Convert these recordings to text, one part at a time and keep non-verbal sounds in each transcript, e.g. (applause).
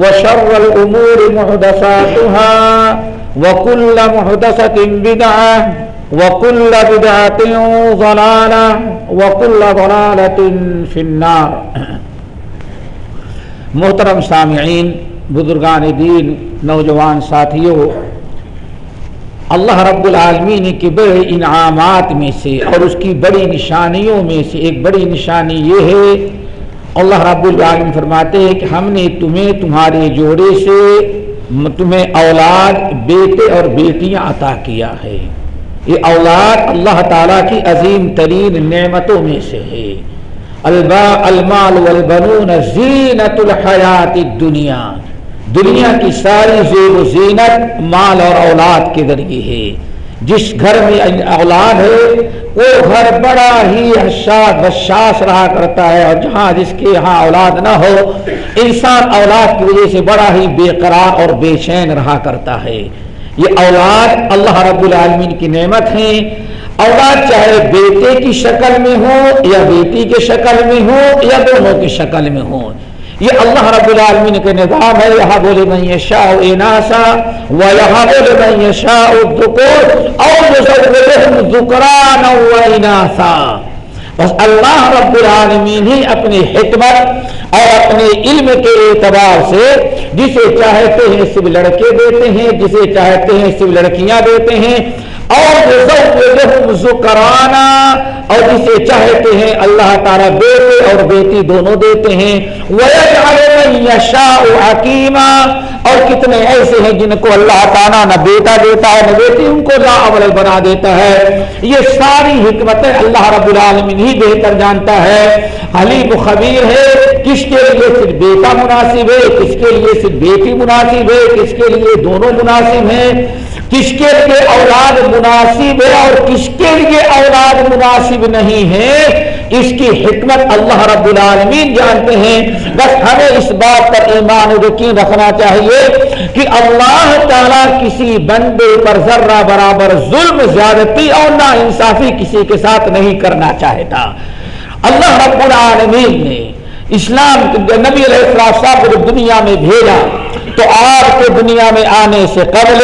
وشر الأمور محدثاتها وكل محدثة بدعة وكل بدعة ضلالة وكل ضلالة في النار. محترم سامعین، بزرگان دین، نوجوان ساتھیوں، اللہ رب العالمین کے بڑے انعامات میں سے اور اس کی بڑی نشانیوں میں سے ایک بڑی نشانی یہ ہے اللہ رب العالمین فرماتے ہیں کہ ہم نے تمہیں تمہارے جوڑے سے تمہیں اولاد، بیٹے اور بیٹیاں عطا کیا ہے۔ یہ اولاد اللہ تعالیٰ کی عظیم ترین نعمتوں میں سے ہے۔ البا المال والبنون زینت الحیات الدنیا۔ دنیا کی ساری زیب و زینت مال اور اولاد کے ذریعے ہے۔ جس گھر میں اولاد ہے، وہ گھر بڑا ہی حشاد بشاس رہا کرتا ہے اور جہاں جس کے یہاں اولاد نہ ہو، انسان اولاد کی وجہ سے بڑا ہی بے قرار اور بے چین رہا کرتا ہے۔ یہ اولاد اللہ رب العالمین کی نعمت ہیں اولاد چاہے بیٹے کی شکل میں ہو یا بیٹی کے شکل میں ہو یا دونوں کی شکل میں ہو یہ اللہ رب العالمین کے نظام ہے، یہاں بولے میں یہ شاہ اناسا و یہاں بولے میں یہ شاہ الدکور اور ذکران و اناسا۔ بس اللہ رب العالمین ہی اپنی حکمت اور اپنے علم کے اعتبار سے جسے چاہتے ہیں، صرف لڑکے دیتے ہیں، جسے چاہتے ہیں، صرف لڑکیاں دیتے ہیں اور ذکرانہ اور جسے چاہتے ہیں اللہ تعالیٰ بیٹے اور بیٹی دونوں دیتے ہیں۔ حکیمہ اور کتنے ایسے ہیں جن کو اللہ تعالیٰ نہ بیٹا دیتا ہے، نہ بیٹی ان کو لا اول بنا دیتا ہے۔ یہ ساری حکمتیں اللہ رب العالمین ہی بہتر جانتا ہے۔ حلیم خبیر ہے، کس کے لیے صرف بیٹا مناسب ہے، کس کے لیے صرف بیٹی مناسب ہے، کس کے لیے دونوں مناسب ہیں۔ کس کے لیے اولاد مناسب ہے اور کس کے لیے اولاد مناسب نہیں ہے؟ اس کی حکمت اللہ رب العالمین جانتے ہیں۔ بس ہمیں اس بات پر ایمان یقین رکھنا چاہیے کہ اللہ تعالیٰ کسی بندے پر ذرہ برابر ظلم، زیادتی اور نا انصافی کسی کے ساتھ نہیں کرنا چاہتا۔ اللہ رب العالمین نے اسلام نبی علیہ السلام کو دنیا میں بھیجا۔ تو آپ کے دنیا میں آنے سے قبل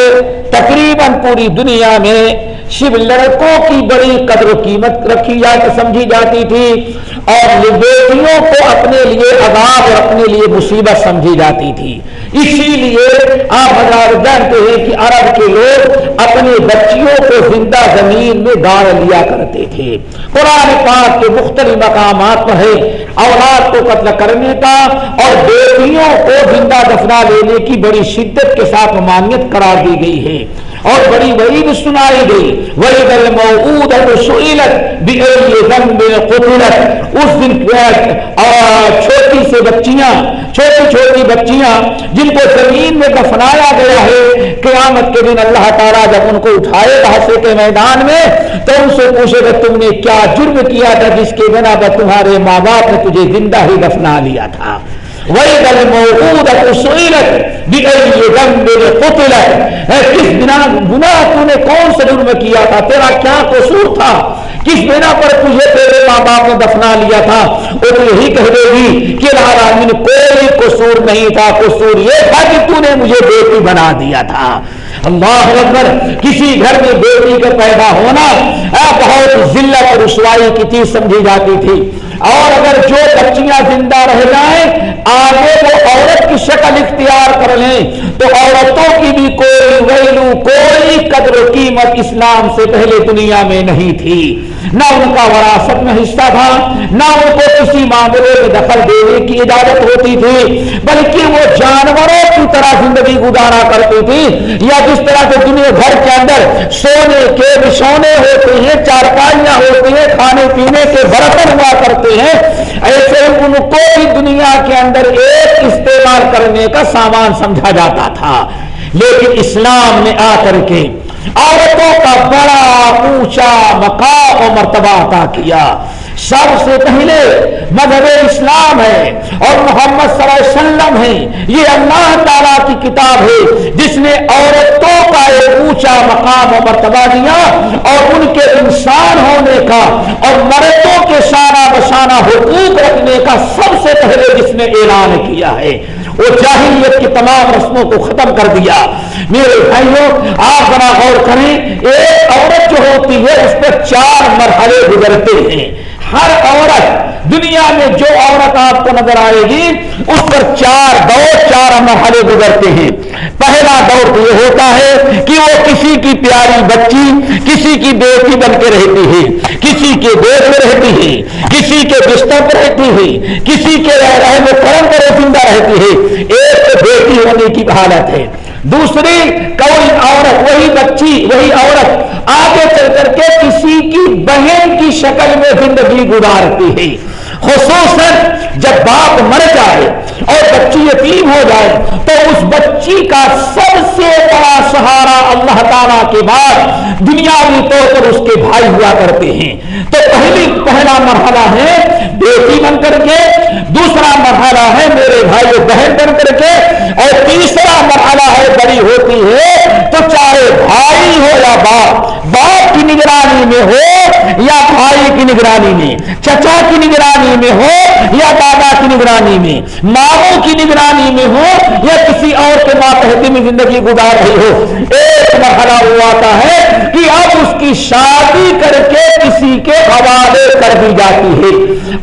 تقریباً پوری دنیا میں شیو لڑکوں کی بڑی قدر و قیمت رکھی جاتی سمجھی جاتی تھی اور بیٹیوں کو اپنے لیے عذاب اور اپنے لیے مصیبت سمجھی جاتی تھی۔ اسی لیے آپ حضرات جانتے ہیں کہ عرب کے لوگ اپنے بچیوں کو زندہ زمین میں گاڑ لیا کرتے تھے۔ قرآن پاک کے مختلف مقامات پر ہے۔ اولاد کو قتل کرنے کا اور بیٹیوں کو زندہ دفنا لینے کی بڑی شدت کے ساتھ ممانعت قرار دی گئی ہے۔ اور بڑی وعید سنائی گئی۔ وعید الموعود سئلت بأي ذنب قتلت۔ اس دن بچیاں، چھوٹی چھوٹی بچیاں جن کو زمین میں دفنایا گیا ہے، قیامت کے دن اللہ تعالیٰ جب ان کو اٹھائے گا حسرے کے میدان میں، تو ان سے پوچھے گا، تم نے کیا جرم کیا تھا جس کے بنا پر تمہارے ماں باپ نے تجھے زندہ ہی دفنا لیا تھا؟ وہی گل موجود کس بنا گناہ تو نے کون سے جرم کیا تھا؟ تیرا کیا قصور تھا؟ کس بنا پر تجھے تیرے ماں باپ نے دفنا لیا تھا؟ وہ تو یہی کہہ دے گی کہ من کوئی قصور نہیں تھا، قصور یہ تھا کہ تو نے مجھے بیٹی بنا دیا تھا۔ اللہ اکبر، کسی گھر میں بیٹی کا پیدا ہونا بہت ذلت اور رسوائی کی چیز سمجھی جاتی تھی۔ اور اگر جو بچیاں زندہ رہ جائیں آگے وہ عورت کی شکل اختیار کر لیں تو عورتوں کی بھی کوئی ویلو، کوئی قدر و قیمت اسلام سے پہلے دنیا میں نہیں تھی۔ نہ ان کا وراثت میں حصہ تھا، نہ ان کو کسی معاملے میں دخل دینے کی اجازت ہوتی تھی، بلکہ وہ جانوروں کی طرح زندگی گزارا کرتی تھی۔ یا جس طرح سے دنیا گھر کے اندر سونے کے بچھونے ہوتے ہیں، چارپائیاں ہوتی ہیں، کھانے پینے کے برتن ہوا کرتے ہیں ایسے ان کو بھی دنیا کے اندر ایک استعمال کرنے کا سامان سمجھا جاتا تھا۔ لیکن اسلام نے آ کر کے عورتوں کا بڑا اونچا مقام و مرتبہ عطا کیا۔ سب سے پہلے مذہب اسلام ہے اور محمد صلی اللہ علیہ وسلم ہے یہ اللہ تعالی کی کتاب ہے جس نے عورتوں کا ایک اونچا مقام و مرتبہ دیا اور ان کے انسان ہونے کا اور مردوں کے شانہ بشانہ حقوق کا سب سے پہلے جس نے اعلان کیا ہے، وہ جاہلیت کی تمام رسموں کو ختم کر دیا۔ میرے بھائیوں، آپ بڑا غور کریں، ایک عورت جو ہوتی ہے، اس پہ چار مرحلے گزرتے ہیں۔ ہر عورت دنیا میں جو عورت آپ کو نظر آئے گی، اس پر چار دور، چار مرحلے گزرتے ہیں۔ پہلا دور تو یہ ہوتا ہے کہ وہ کسی کی پیاری بچی، کسی کی بیٹی بن کے رہتی ہے۔ کسی کے دیش میں رہتی ہے، کسی کے بستر پر رہتی ہے، کسی کے رحم کرم پر زندہ رہتی ہے۔ ایک بیٹی ہونے کی حالت ہے۔ دوسری، کوئی عورت، وہی بچی، وہی عورت شکل میں زندگی گزارتی ہے۔ خصوصاً جب باپ مر جائے اور بچی یتیم ہو جائے، تو اس بچی کا سب سے بڑا سہارا اللہ تعالیٰ کے بعد دنیاوی طور پر اس کے بھائی ہوا کرتے ہیں۔ تو پہلی، پہلا مرحلہ ہے بیٹی بن کر کے، دوسرا مرحلہ ہے میرے بھائی بہن بن کر کے، اور تیسرا مرحلہ ہے بڑی ہوتی ہے تو چاہے بھائی ہو یا باپ باپ نگرانی میں ہو یا بھائی کی نگرانی میں، چچا کی نگرانی میں ہو یا دادا کی نگرانی میں؟ ماموں کی نگرانی میں ہو یا کسی اور کے ماتحتی میں زندگی گزار رہی ہو؟ ایک مرحلہ وہ آتا ہے کہ اب اس کی شادی کر کے کسی کے حوالے کر دی جاتی ہے۔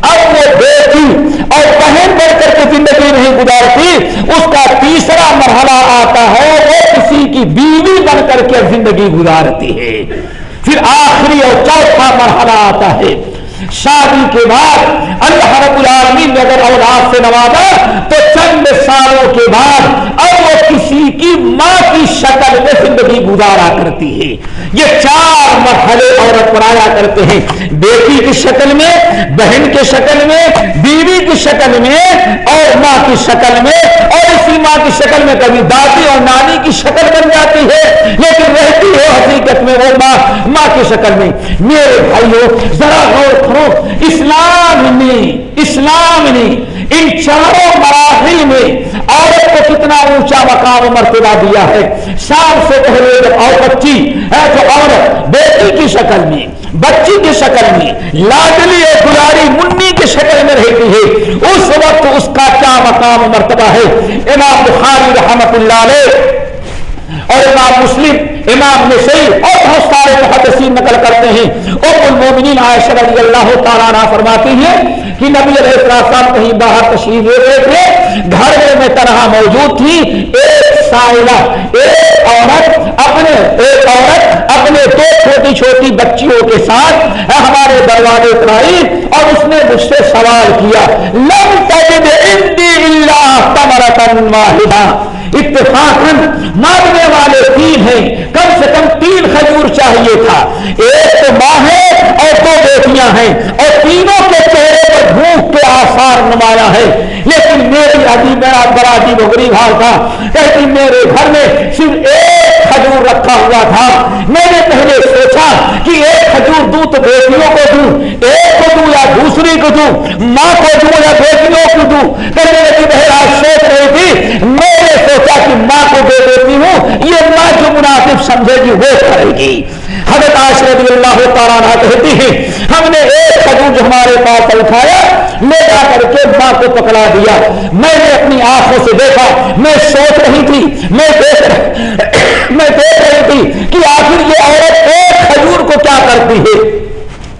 اب وہ بیٹی اور بہن بڑھ کر کے زندگی نہیں گزارتی، اس کا تیسرا مرحلہ آتا ہے وہ کسی کی بیوی بن کر کے زندگی گزارتی ہے۔ پھر آخری اور چوتھا مرحلہ آتا ہے۔ شادی کے بعد اللہ رب العالمین نے اگر اولاد سے نوازا تو چند سالوں کے بعد اب وہ کسی کی ماں کی شکل میں زندگی گزارا کرتی ہے۔ یہ چار مرحلے عورت پر آیا کرتے ہیں۔ بیٹی کی شکل میں، بہن کی شکل میں، بیوی کی شکل میں اور ماں کی شکل میں۔ اور اسی ماں کی شکل میں کبھی دادی اور نانی کی شکل بن جاتی ہے، لیکن رہتی ہے حقیقت میں وہ ماں۔ ماں کی شکل میں۔ میرے بھائیوں ذرا غور کرو۔ اسلام نے اسلام نے ان چاروں مراحل میں اتنا اونچا مقام مرتبہ دیا ہے۔ سال سے پہلے جب اور بچی ہے تو عورت بیٹی کی شکل میں، بچی کی شکل میں، لاڈلی اور گلاری منی کی شکل میں رہتی ہے۔ اس وقت اس کا کیا مقام مرتبہ ہے؟ امام بخاری رحمت اللہ علیہ اور امام مسلم، امام نسائی اور بہت سارے محدثین نقل کرتے ہیں۔ ام المومنین عائشہ رضی اللہ تعالیٰ عنہ فرماتی ہیں کہ نبی علیہ السلام کہیں باہر تشریف لے رہے تھے۔ گھر میں میں تنہا موجود تھی۔ ایک سائلہ، ایک عورت اپنے، ایک عورت اپنے دو چھوٹی چھوٹی بچیوں کے ساتھ ہمارے دروازے پر آئی اور اس نے مجھ سے سوال کیا، لم تجد عندی الا تمرتن واحدہ اتفاق مانگنے والے تین ہیں۔ کم سے کم تین کھجور چاہیے تھا۔ ایک تو ماں ہے اور دو بیٹیاں ہیں۔ اور تینوں کے چہرے پر بھوک کے آثار نمایاں ہے لیکن میری عجیب میرا بڑا عجیب و غریب حال تھا۔ کہتی میرے گھر میں صرف ایک کھجور رکھا ہوا تھا۔ میں نے پہلے سوچا کہ ایک کھجور دوں تو بیٹیوں کو دوں، ایک کو دوں یا دوسری کو دوں، ماں کو دوں یا بیٹیوں کو دوں۔ یہ اللہ جو مناسب سمجھے گی وہ کرے گی۔ حضرت آش رضی اللہ تعالیٰ کہتی ہے ہم نے ایک خجوج ہمارے پاس اٹھایا، لے جا کر کے ماں کو پکڑا دیا۔ میں نے اپنی آنکھوں سے دیکھا، میں سوچ رہی تھی، میں دیکھ رہی (coughs) میں دیکھ رہی تھی کہ آخر یہ عورت ایک کھجور کو کیا کرتی ہے۔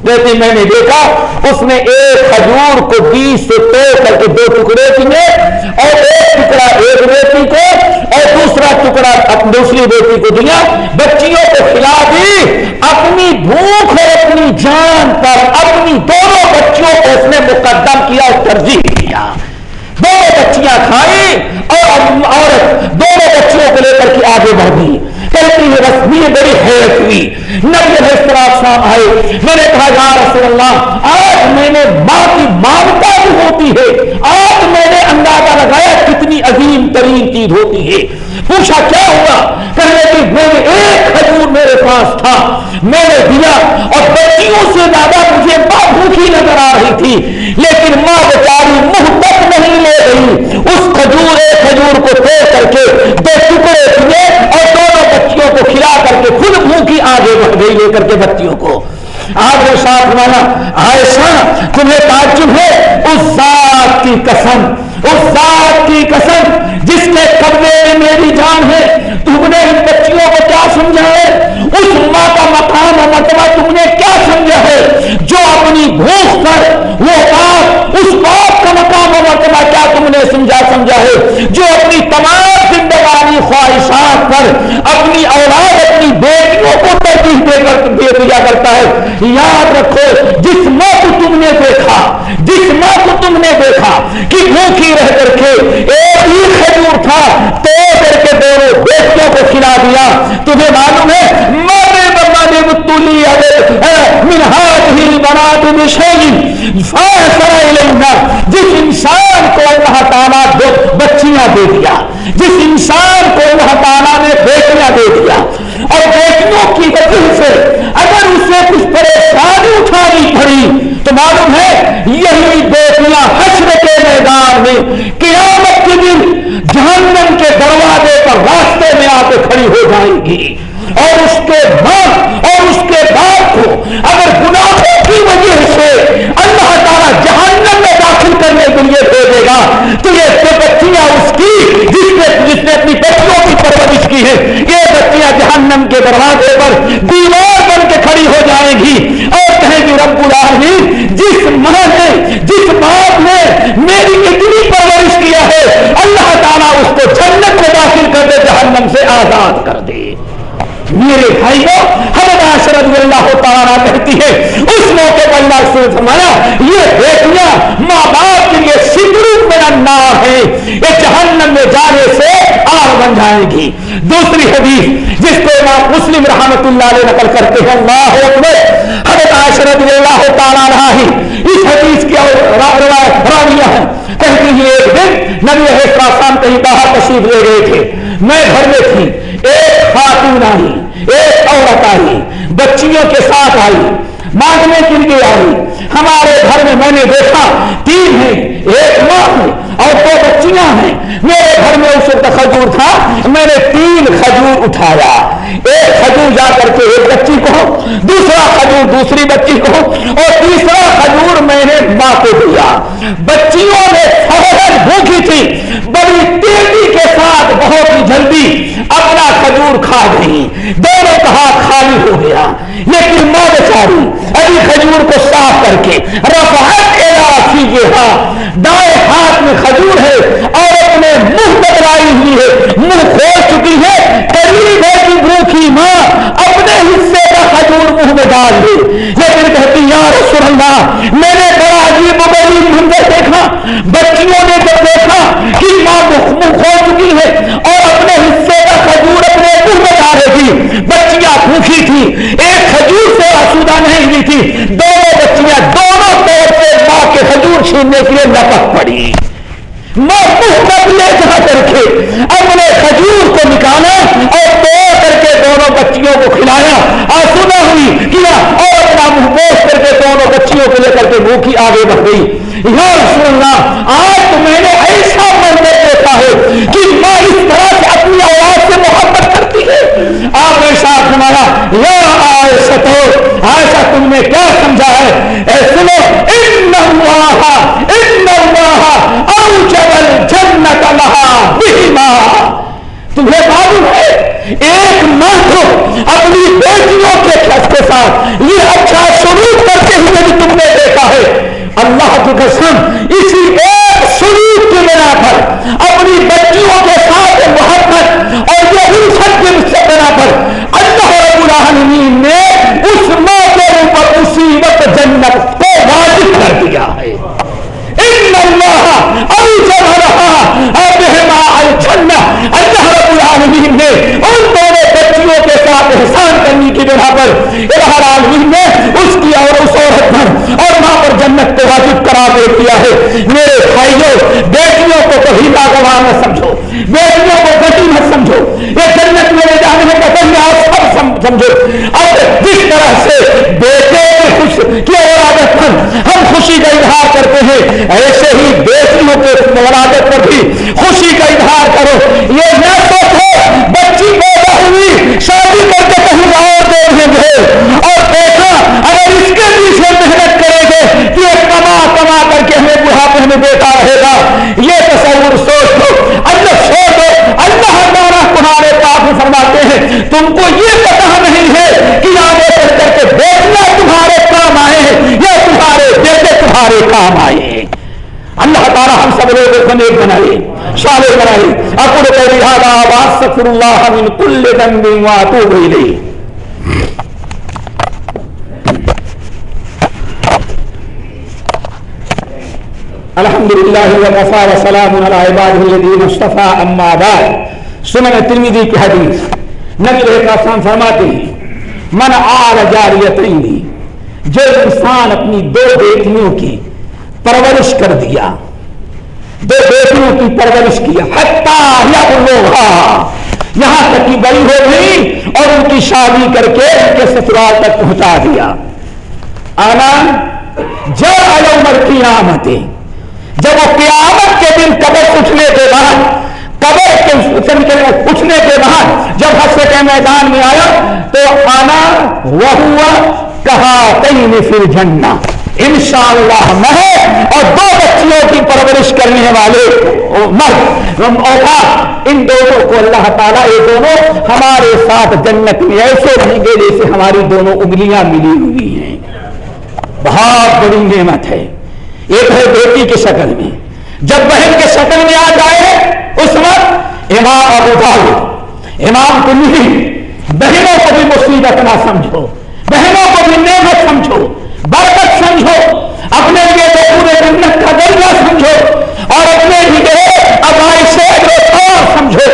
دیتی میں نے دیکھا، اس نے ایک کھجور کو بیس سے توڑ کر کے دو ٹکڑے کیے اور ایک ٹکڑا ایک بیٹی کو ٹکڑا دوسری بیٹی کو دیا، بچیوں کو کھلا دی۔ اپنی بھوک اور اپنی جان پر، اپنی دونوں بچیوں کو اس نے مقدم کیا اور ترجیح دیا۔ دونوں بچیاں کھائی اور عورت دونوں بچیوں کو لے کر کے آگے بڑھ کہتی ہے رسمی بڑی حیرت ہوئی۔ نبی علیہ السلام آئے۔ میں نے کہا، یا رسول اللہ، آج میں نے ماں کی مامتا بھی ہوتی ہے۔ آج میں نے اندازہ لگایا کتنی عظیم ترین چیز ہوتی ہے۔ پوچھا کیا ہوا؟ کہنے کی میں نے ایک کھجور میرے پاس تھا، میں نے دیا اور بچیوں سے زیادہ مجھے ماں بھوکی نظر آ رہی تھی، لیکن ماں بیچاری منہ تک نہیں لے گئی۔ اس کھجور، ایک کھجور کو توڑ کر کے دو ٹکڑے دیے اور دونوں بچیوں کو کھلا کر کے خود بھوکی آگے بڑھ گئی لے کر کے بچیوں کو۔ آپ نے ساتھ مانا عائشہ تمہیں تعجب ہے؟ اس ذات کی قسم، اس ذات کی قسم میں میری جان ہے، تم نے ان بچیوں کو کیا سمجھا ہے؟ اس ماں کا مقام اور مرتبہ تم نے کیا سمجھا ہے؟ جو اپنی بھوک پر وہ باپ اس باپ کا مقام اور مرتبہ کیا تم نے سمجھا سمجھا ہے؟ جو اپنی تمام زندگانی خواہشات پر اپنی اولاد، اپنی بیٹیوں کو ترجیح دے کر، دے دیا کرتا ہے؟ یاد رکھو، جس ماں کو تم نے دیکھا، جس ماں کو تم نے دیکھا کہ بھوکی رہ کر کے ایک ہی کھجور تھا، تو کو کھلا دیا تمہیں معلوم ہے مارے بمانے متولی منہاج ہی بنا تم جس انسان کو اللہ تعالیٰ دو بچیاں دے دیا، جس انسان کو اللہ تعالیٰ نے بیٹیاں دے دیا۔ اور بیٹیوں کی وجہ سے اگر اسے کچھ پریشانی اٹھانی پڑی، تو معلوم ہے، یہی بیٹیاں حشر کے میدان میں قیامت کے دن جہنم کے دروازے پر راستے میں ہو جائیں گی۔ اور اس کے بعد اور اس کے بعد کو اگر گناہوں کی وجہ سے اللہ تعالیٰ جہنم میں داخل کرنے کے لیے بھیجے گا، تو یہ بچیاں اس کی، جس نے جس نے اپنی بچوں کی پرورش کی ہے، یہ بچیاں جہنم کے دروازے پر دیوار بن کے کھڑی ہو جائیں گی۔ اور کہیں گی، رب العالمین، جس ماں نے جس باپ نے میری اتنی پرورش کیا ہے اللہ تعالیٰ اس کو جنت میں داخل کر دے، جہنم سے آزاد کر دے۔ میرے بھائی کو حضرت اللہ تعالیٰ کہتی ہے، اس موقع پر اللہ سے فرمایا، یہ بیٹیاں ماں باپ کے لیے سگرو میرا نام ہے، یہ جہنم میں جانے سے آگ بن جائے گی۔ دوسری حدیث، جس کو امام مسلم رحمت اللہ علیہ نقل کرتے ہیں، اللہ اکبر حضرت رضی اللہ تعالیٰ رہا ہی۔ اس حدیث کی راویہ ہے۔ کہتی ہی ایک دن نبی السلام کہیں باہر تشریف لے گئے تھے۔ میں گھر میں تھی۔ ایک خاتون آئی، ایک عورت آئی، بچیوں کے ساتھ آئی، مانگنے کے لیے آئی۔ ہمارے گھر میں میں نے دیکھا، تین ہیں، ایک ماں ہے اور دو بچیاں ہیں۔ میرے گھر میں اس وقت کھجور تھا۔ میں نے تین کھجور اٹھایا۔ ایک کھجور جا کر کے ایک بچی کو، دوسرا کھجور دوسری بچی کو، اور تیسرا کھجور میں نے ماں کو دیا۔ بچیوں نے فوراً بھوکی تھی۔ بڑی تیزی کے ساتھ بہت ہی جلدی اپنا کھجور کھا گئی۔ دونوں کا ہاتھ خالی ہو گیا۔ لیکن ماں بیچاری، ابھی کھجور کو صاف کر کے، رفعت کیجیے ہاں۔ دائیں ہاتھ میں کھجور ہے اور اپنے منہ بدلائی ہوئی ہے۔ منہ کھول چکی ہے، قریب ہے کہ بھوکھی ماں اپنے حصے کا کھجور منہ میں ڈال دے۔ لیکن کہتی یا رسول اللہ، میں نے بڑا عجیب مبین منظر دیکھا۔ بچیوں نے جب دیکھا کہ ماں منہ کھول چکی ہے اور اپنے حصے کا کھجور اپنے منہ میں ڈالے گی بچیاں بھوکھی تھی ایک کھجور سے آسودہ نہیں ہوئی تھی۔ دونوں بچیاں دونوں طور پہ ماں کے کھجور چھیننے کے لیے لپک پڑی۔ ماں محبت لے جا کر کے اپنے کھجور کو نکالا اور توڑ کر کے دونوں بچیوں کو کھلایا۔ آسودہ ہوئی کیا اور اپنا منہ پوش کر کے دونوں بچیوں کو لے کر کے منہ کی آگے بڑھ گئی۔ یا رسول اللہ، آج تو میں نے ایسا منظر دیکھا ہے کہ ماں اس طرح سے اپنی اولاد سے محبت کرتی ہے۔ آپ نے ساتھ ہمارا یا آئے ستو آئسا تم نے کیا سمجھا؟ پرواہ نہ سمجھو، بیٹیوں کو بیٹی مت سمجھو، یہ جنت میں لے جانے کا دنیا سب سمجھو۔ اور جس طرح سے بیٹے خوش کی ارادت مند ہم خوشی کا اظہار کرتے ہیں، ایسے ہی بیٹیوں کے ارادت پر بھی خوشی کا اظہار کرو۔ یہ نہ تم کو یہ پتا نہیں ہے کہ آگے بڑھ کر کے بیٹھنا تمہارے کام آئے یا تمہارے بیٹے تمہارے کام آئے اللہ تعالیٰ ہم سب لوگوں کو نیک بنائے شامل بنائے۔ اکڑ کر لہٰذا آباد سفر اللہ من کل دنبی واتو گئی الحمد للہ وقفا وسلام علی عباد الذین اصطفى اما بعد۔ سنن ترمیدی کی حدیث۔ نبی علیہ السلام فرماتے ہیں، من آل جاریتین، جو انسان اپنی دو بیٹیوں کی پرورش کر دیا، دو بیٹیوں کی پرورش کیا حتی یہاں تک کی بڑی ہو گئی اور ان کی شادی کر کے ان کے سسرال تک پہنچا دیا۔ آنا، جب عمر قیامت جب وہ قیامت کے دن قبر اٹھنے کے بعد قبر کے اٹھنے کے بعد جب حسر کے میدان میں آیا تو آنا وہ ہوا کہا کہیں پھر جھنڈا ان شاء اللہ میں اور دو بچیوں کی پرورش کرنے والے مرد اوقات ان دونوں کو اللہ تعالیٰ، یہ دونوں ہمارے ساتھ جنت میں ایسے رہیں گے جیسے ہماری دونوں انگلیاں ملی ہوئی ہیں۔ بہت بڑی نعمت ہے۔ ایک ہے بیٹی کی شکل میں۔ جب بہن کے شکل میں آ جائے اس وقت امام ابو داؤد، امام کو نہیں بہنوں کو بھی مصیبت نہ سمجھو، بہنوں کو بھی نعمت سمجھو، برکت سمجھو، اپنے لیے تو پورے جنت کا درجہ سمجھو اور اپنے لیے ابائی سے سمجھو۔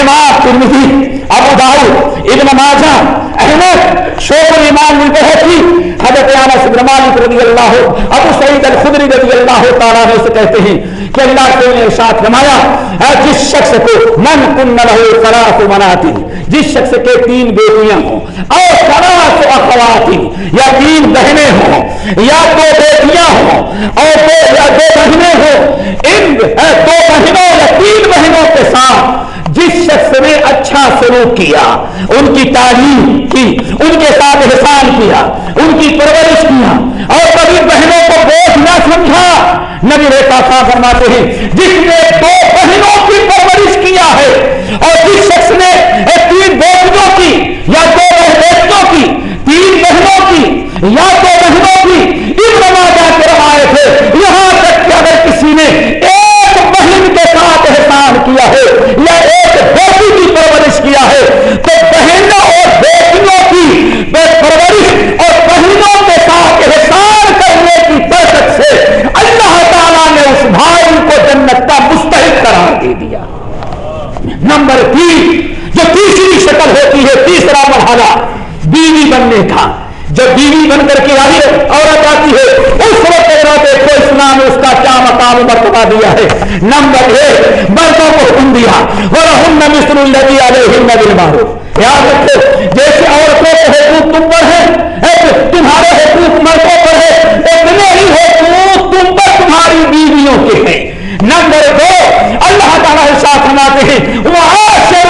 امام ترمذی ابو داؤد، ابن ماجہ، احمد شوق ایمان ملتے حضرت انس بن مالک رضی اللہ ابو سعید الخدری رضی اللہ تعالیٰ نے اسے کہتے ہیں کہ اللہ کے نے ارشاد فرمایا جس شخص کو من کن رہے ثلاث مناتی جس شخص کے تین بیٹیاں ہوں اور ثلاث اخواتی یا تین بہنیں ہوں، یا دو بیٹیاں ہوں اور دو یا دو بہنیں ہوں، ان دو بہنوں یا تین بہنوں کے ساتھ جس شخص نے اچھا سلوک کیا، ان کی تعلیم کی، ان کے ساتھ احسان کیا، ان کی پرورش کیا، اور کبھی بہنوں کو بوجھ نہ سمجھا۔ نبی ریتا صاحب فرماتے ہیں، جس نے دو بہنوں کی پرورش کیا ہے، اور جس شخص نے تین بیٹیوں کی یا دو بیٹیوں کی، تین بہنوں کی یا دو بہنوں کی، ان رواجہ کے روایت ہے یہاں تک کہ اگر کسی نے ایک بہن کے ساتھ احسان کیا ہے یا ایک بیٹی کی پرورش کیا ہے تو بہنوں اور بیٹیوں کی پرورش اور بہنوں کے ساتھ احسان کرنے کی برکت سے اللہ تعالیٰ نے اس بھائی کو جنت کا مستحق قرار دے دیا نمبر تین جو تیسری شکل ہوتی ہے تیسرا مرحلہ بیوی بننے کا جب بیوی بن کر کے آئی عورت آتی ہے اس وقت دیکھو اسلام نے اس کا کیا مقام مرتبہ دیا ہے نمبر ایک مردوں کو حکم دیا اور ہم نمسر النبی علیہ نبی مارو یاد رکھو، جیسے عورتوں کے حقوق تم پر ہے تمہارے حقوق مردوں پر ہے اتنے ہی حقوق تم پر تمہاری بیویوں کے ہیں۔ نمبر دو اللہ تعالیٰ ساتھ سناتے ہیں۔ وہاں سے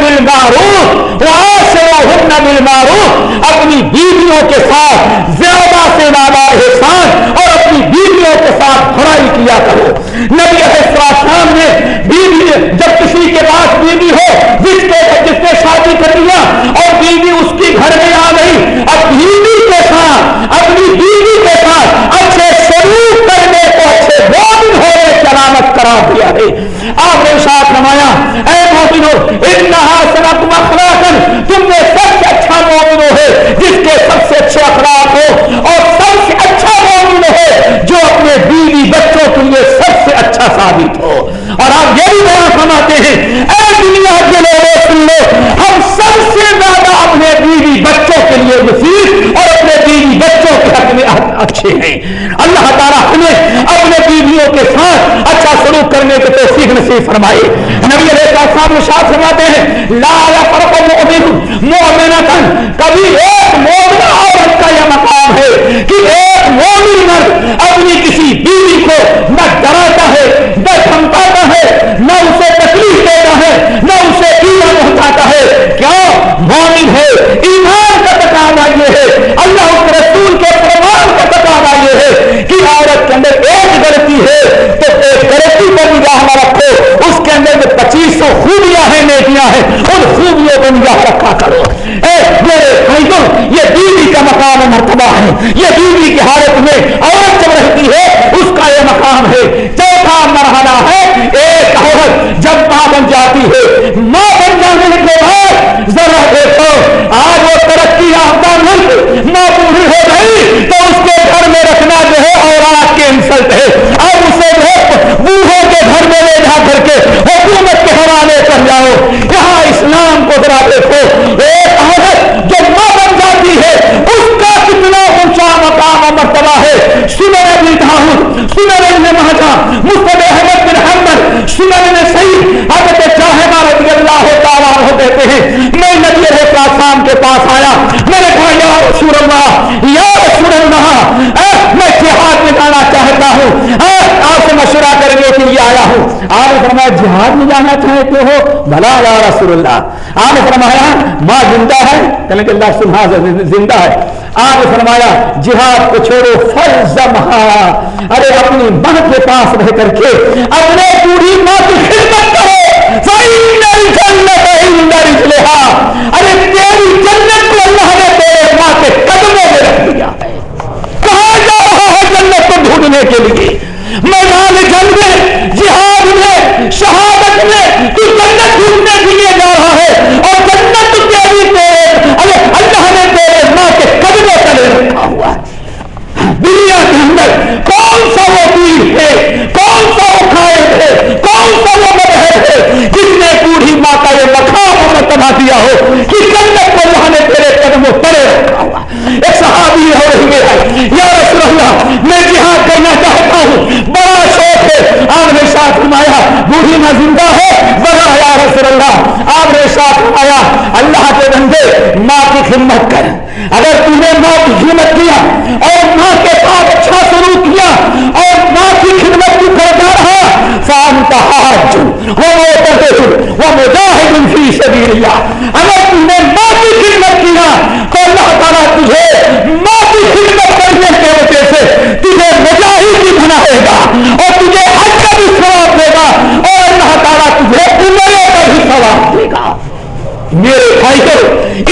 بل مارو وہاں سے بل مارو اپنی بیویوں کے ساتھ زیادہ سے زیادہ احسان اور اپنی بیویوں کے ساتھ بھرائی کیا کرو۔ نبی علیہ السلام نے بیوی، جب کسی کے پاس بیوی ہو، جس کے کر لیا اور بیوی اس کی گھر میں آ گئی۔ اب بیوی کے ساتھ، اپنی بیوی کے ساتھ اچھے سلوک کرنے کو اچھے مومن ہونے کی علامت کرا دیا ہے۔ آپ نے ساتھ نمایا اے مومنو، انہا سنت اخلاقن تم نے سب سے اچھا مومنو ہے، جس کے سب سے اچھے اخلاق ہو، اور سب سے اچھا مومن ہے جو اپنے بیوی بچوں کے لیے سب سے اچھا ثابت ہو۔ اور آپ یہ بھی بڑا سماتے ہیں اے دنیا کے لوگوں سن لو ہم سب سے زیادہ اپنے بیوی بچوں کے لیے مفید اور اپنے بیوی بچوں کے حق میں اچھے ہیں اللہ تعالیٰ ہمیں اپنے بیویوں کے ساتھ اچھا سلوک کرنے کے توفیق نصیب فرمائے۔ نبی علیہ السلام نے فرماتے ہیں، لا فرق مؤمن مؤمنتن کبھی ایک مومنہ عورت کا یہ مقام ہے کہ ایک مومن مرد اپنی کسی بیوی کو نہ ڈراتا ہے، نہ دھمکاتا ہے، نہ اسے تکلیف دیتا ہے، نہ اسے کیڑا پہنچاتا ہے۔ کیا مومن ہے؟ ایمان کا تقاضا یہ ہے، اللہ کے رسول کے فرمان کا تقاضا یہ ہے کہ عورت کے اندر ایک غلطی ہے تو ایک غلطی پر نگاہ نہ رکھو اس کے اندر جو خوبیاں ہیں نیکیاں ہیں ان خوبیوں کو نگاہ رکھا کرو۔ اے میرے بھائیوں یہ بیوی کا مقام مرتبہ ہے یہ بیوی کی حالت میں عورت جب رہتی ہے ماں بن جانے کے بعد ذرا دیکھو آج وہ ترقی یافتہ ملک ماں پوری ہو گئی تو اس کے گھر میں رکھنا جو ہے اور آج کے انسلٹ ہے اب اسے جو ہے بوڑھوں کے گھر میں لے جا کر کے حکومت کے حوالے کر جاؤ یہاں اسلام کو ذرا دیکھو ایک عورت جو ماں بن جاتی ہے اس کا کتنا اونچا مقام و مرتبہ ہے سنر ابن داؤد سنر ابن ماجہ مستد احمد بن حنبل سنر ابن حضرت صاحبہ رضی اللہ تعالیٰ عنہ کہتے ہیں، میں نبی علیہ السلام کے پاس آیا، میں نے کہا، یا رسول اللہ، یا رسول اللہ، اے، میں جہاد میں جانا چاہتا ہوں، اے، آپ سے مشورہ کرنے کے لیے آیا ہوں۔ آپ نے فرمایا، جہاد میں جانا چاہتے ہو؟ بھلا یا رسول اللہ۔ آپ نے فرمایا، ماں زندہ ہے، کہنے کہ اللہ سبحانہ زندہ ہے۔ آپ نے فرمایا، جہاد کو چھوڑو فرزمہا ارے، اپنی ماں کے پاس رہ کر کے اپنے پوری ماں کی خدمت کرو۔ فَإِنَّ الْجَنَّةَ عِنْدَ رِجْلِهَا۔ ارے، تیری جنت کو اللہ نے تیرے ماں کے قدموں میں رکھ دیا ہے۔ کہاں جا رہا ہے جنت کو ڈھونڈنے کے لیے؟ میدان جنگ میں جہاد میں شہادت میں تو جنت ڈھونڈنے کے لیے جا رہا ہے اور جنت تیری تیرے ارے اللہ نے تیرے ماں کے قدموں تلے رکھا ہوا ہے دنیا کے اندر کون سا وہ پیر ہے کون سا وہ قائد ہے کون سا وہ مذہب ہے جس نے بوڑھی ماں کا یہ مقام اور مرتبہ دیا ہو کہ جنت کو اللہ نے تیرے قدموں تلے رکھا ہوا ایک صحابی ہو رہی ہے یا رسول اللہ میں جہاد کرنا چاہتا ہوں بڑا شوق ہے آپ نے ساتھ فرمایا بوڑھی ماں زندہ ہے بڑا یا رسول اللہ آپ نے ساتھ فرمایا اللہ کے بندے ماں کی خدمت کر اگر تم نے ماں کی خدمت کیا اور ماں کے ساتھ اچھا سلوک کیا اور ماں کی خدمت کی کرتا رہا فان تحاج وہ موتد وہ مجاہد فی سبیل اللہ اگر تم نے ماں کی خدمت کیا تو اللہ تعالیٰ تجھے ماں کی خدمت کرنے کی وجہ سے تجھے مجاہد بھی بنائے گا اور تجھے حج کا بھی ثواب دے گا اور اللہ تعالیٰ تجھے عمرے کا بھی ثواب دے گا میرے بھائی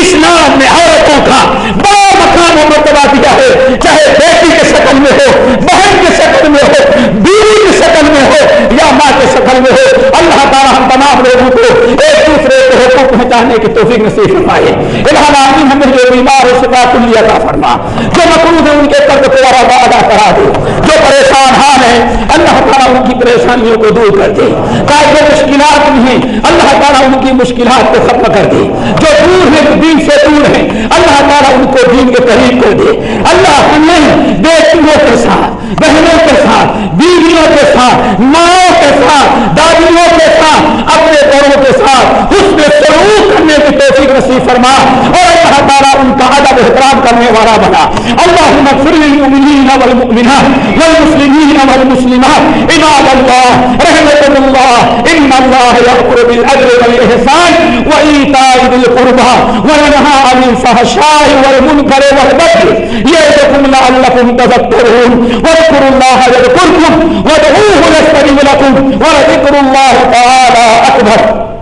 اسلام میں عورتوں کا بڑا مقام و مرتبہ دیا ہے۔ چاہے بیٹی کے شکل میں ہو، بہن کے شکل میں ہو، بیوی کے شکل میں ہو یا ماں کے شکل میں ہو، اللہ تعالیٰ ہم تمام لوگوں کو ایک کو حقوق پہنچانے کی توفیق نصیب فرمائے الہٰ عالمین ہمیں جو بیمار ہو سکا کلی عطا فرما۔ جو مقروض ہے ان کے قرض کو ادا ادا کرا دے جو پریشان حال ہیں، اللہ تعالیٰ ان کی پریشانیوں کو دور کر دے۔ تاکہ مشکلات میں ہیں، اللہ تعالیٰ ان کی مشکلات کو ختم کر دے۔ جو دور ہیں، دین سے دور ہیں، اللہ تعالیٰ ان کو دین کے قریب کر دے۔ اللہ ہمیں بیٹیوں کے ساتھ، بہنوں کے ساتھ، بیویوں کے ساتھ، ماؤں کے ساتھ، دادیوں کے ساتھ، اپنے بڑوں کے ساتھ حسن سلوک کرنے کی توفیق نصیب فرما اور اللہ تعالیٰ ان کا ادب احترام کرنے والا بنا۔ اللہم اغفر للمؤمنین والمؤمنات والمسلمین والمسلمات۔ عباد اللہ رحمت اللہ، ان اللہ یغفر بالاجر والاحسان وایتاء ذی القربى وینهى عن الفحشاء والمنکر والبغي یعظکم لعلکم تذکرون۔ واذکروا اللہ یذکرکم وادعوه یستجب لکم، ولذکر الله أكبر الله أكبر